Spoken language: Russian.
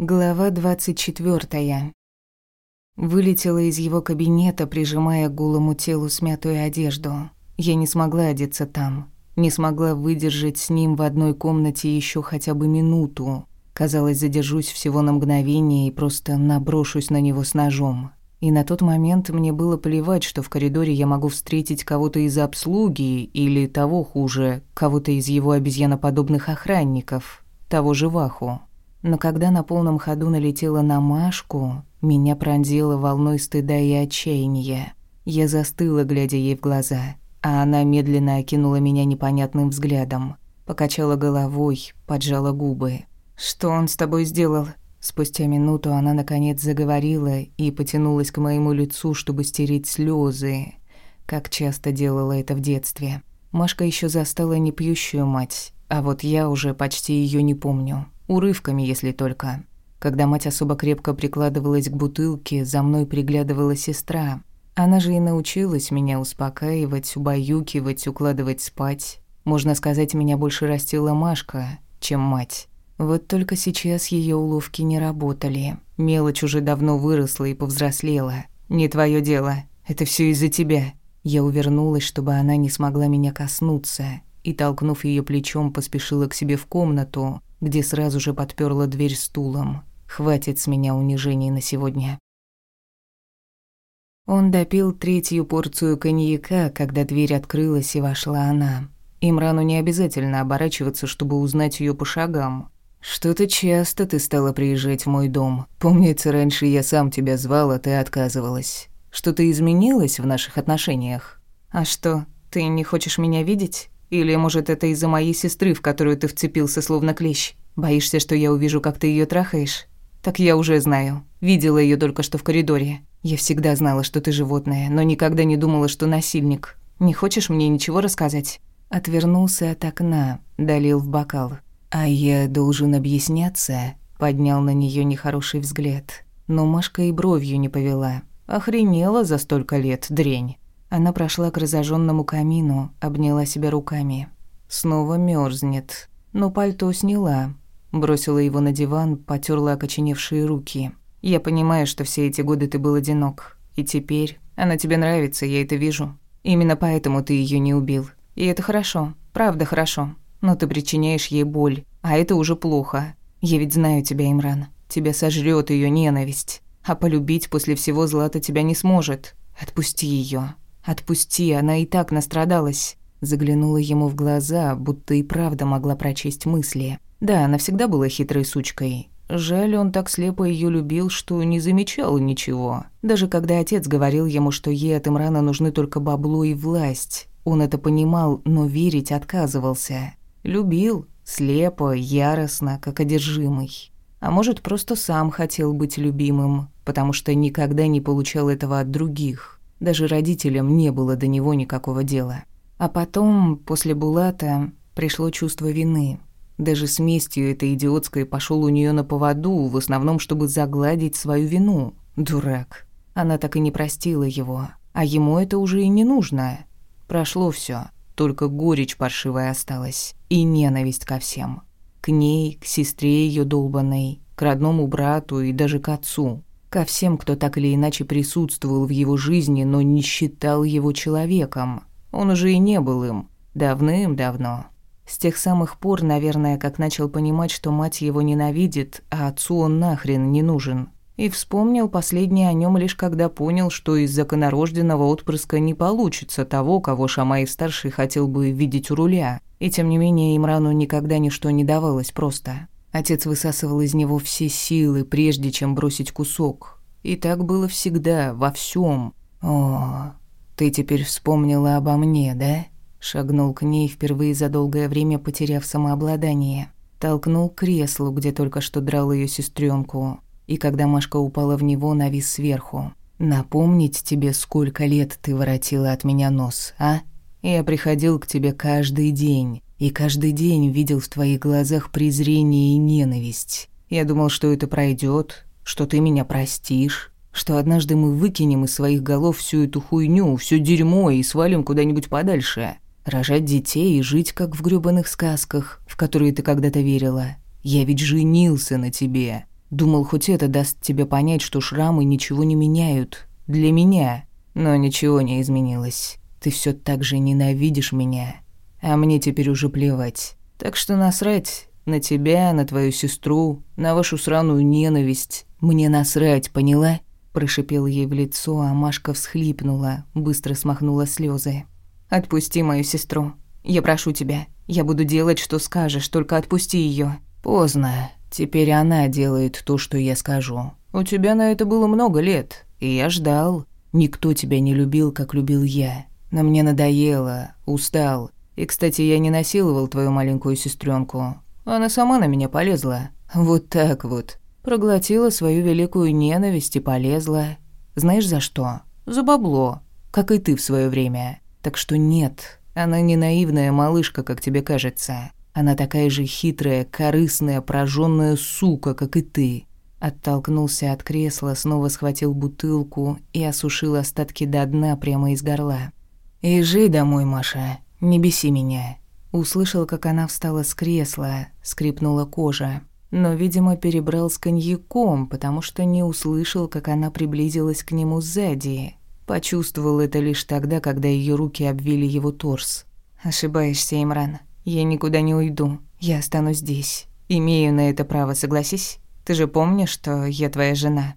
Глава 24. Вылетела из его кабинета, прижимая к голому телу смятую одежду. Я не смогла одеться там. Не смогла выдержать с ним в одной комнате еще хотя бы минуту. Казалось, задержусь всего на мгновение и просто наброшусь на него с ножом. И на тот момент мне было плевать, что в коридоре я могу встретить кого-то из обслуги или, того хуже, кого-то из его обезьяноподобных охранников, того же Ваху. Но когда на полном ходу налетела на Машку, меня пронзило волной стыда и отчаяния. Я застыла, глядя ей в глаза, а она медленно окинула меня непонятным взглядом. Покачала головой, поджала губы. «Что он с тобой сделал?» Спустя минуту она наконец заговорила и потянулась к моему лицу, чтобы стереть слезы, как часто делала это в детстве. Машка еще застала непьющую мать, а вот я уже почти ее не помню. Урывками, если только. Когда мать особо крепко прикладывалась к бутылке, за мной приглядывала сестра. Она же и научилась меня успокаивать, убаюкивать, укладывать спать. Можно сказать, меня больше растила Машка, чем мать. Вот только сейчас ее уловки не работали. Мелочь уже давно выросла и повзрослела. «Не твое дело. Это все из-за тебя». Я увернулась, чтобы она не смогла меня коснуться, и, толкнув ее плечом, поспешила к себе в комнату, где сразу же подперла дверь стулом. Хватит с меня унижений на сегодня. Он допил третью порцию коньяка, когда дверь открылась и вошла она. Имрану не обязательно оборачиваться, чтобы узнать ее по шагам. «Что-то часто ты стала приезжать в мой дом. Помнится, раньше я сам тебя звал, а ты отказывалась. Что-то изменилось в наших отношениях?» «А что, ты не хочешь меня видеть?» Или, может, это из-за моей сестры, в которую ты вцепился словно клещ? Боишься, что я увижу, как ты ее трахаешь? Так я уже знаю. Видела ее только что в коридоре. Я всегда знала, что ты животное, но никогда не думала, что насильник. Не хочешь мне ничего рассказать?» Отвернулся от окна, долил в бокал. «А я должен объясняться?» Поднял на нее нехороший взгляд. Но Машка и бровью не повела. Охренела за столько лет, дрень. Она прошла к разожженному камину, обняла себя руками. Снова мерзнет, но пальто сняла. Бросила его на диван, потерла окоченевшие руки. «Я понимаю, что все эти годы ты был одинок. И теперь она тебе нравится, я это вижу. Именно поэтому ты ее не убил. И это хорошо, правда хорошо. Но ты причиняешь ей боль, а это уже плохо. Я ведь знаю тебя, Имран. Тебя сожрет ее ненависть. А полюбить после всего Злата тебя не сможет. Отпусти ее. «Отпусти, она и так настрадалась». Заглянула ему в глаза, будто и правда могла прочесть мысли. Да, она всегда была хитрой сучкой. Жаль, он так слепо ее любил, что не замечал ничего. Даже когда отец говорил ему, что ей от Имрана нужны только бабло и власть. Он это понимал, но верить отказывался. Любил, слепо, яростно, как одержимый. А может, просто сам хотел быть любимым, потому что никогда не получал этого от других. Даже родителям не было до него никакого дела. А потом, после Булата, пришло чувство вины. Даже с местью этой идиотской пошел у нее на поводу, в основном, чтобы загладить свою вину. Дурак. Она так и не простила его. А ему это уже и не нужно. Прошло все, только горечь паршивая осталась. И ненависть ко всем. К ней, к сестре ее долбанной, к родному брату и даже к отцу. Ко всем, кто так или иначе присутствовал в его жизни, но не считал его человеком. Он уже и не был им. Давным-давно. С тех самых пор, наверное, как начал понимать, что мать его ненавидит, а отцу он нахрен не нужен. И вспомнил последнее о нем лишь когда понял, что из законорожденного отпрыска не получится того, кого Шамаев-старший хотел бы видеть у руля. И тем не менее Имрану никогда ничто не давалось просто. Отец высасывал из него все силы, прежде чем бросить кусок. И так было всегда, во всем. «О, ты теперь вспомнила обо мне, да?» Шагнул к ней, впервые за долгое время потеряв самообладание. Толкнул к креслу, где только что драл ее сестренку, и когда Машка упала в него, навис сверху. «Напомнить тебе, сколько лет ты воротила от меня нос, а? Я приходил к тебе каждый день, и каждый день видел в твоих глазах презрение и ненависть. Я думал, что это пройдет, что ты меня простишь, что однажды мы выкинем из своих голов всю эту хуйню, все дерьмо и свалим куда-нибудь подальше. Рожать детей и жить, как в грёбаных сказках, в которые ты когда-то верила. Я ведь женился на тебе. Думал, хоть это даст тебе понять, что шрамы ничего не меняют. Для меня. Но ничего не изменилось. Ты все так же ненавидишь меня. А мне теперь уже плевать. Так что насрать на тебя, на твою сестру, на вашу сраную ненависть. Мне насрать, поняла?» Прошипел ей в лицо, а Машка всхлипнула, быстро смахнула слезы. «Отпусти мою сестру. Я прошу тебя. Я буду делать, что скажешь, только отпусти ее. «Поздно. Теперь она делает то, что я скажу. У тебя на это было много лет, и я ждал. Никто тебя не любил, как любил я. Но мне надоело, устал. И, кстати, я не насиловал твою маленькую сестренку. Она сама на меня полезла. Вот так вот. Проглотила свою великую ненависть и полезла. Знаешь за что? За бабло. Как и ты в свое время. Так что нет, она не наивная малышка, как тебе кажется. Она такая же хитрая, корыстная, прожженная сука, как и ты. Оттолкнулся от кресла, снова схватил бутылку и осушил остатки до дна прямо из горла. «Езжай домой, Маша, не беси меня». Услышал, как она встала с кресла, скрипнула кожа. Но, видимо, перебрал с коньяком, потому что не услышал, как она приблизилась к нему сзади. Почувствовал это лишь тогда, когда ее руки обвили его торс. «Ошибаешься, Имран. Я никуда не уйду. Я останусь здесь. Имею на это право, согласись? Ты же помнишь, что я твоя жена?»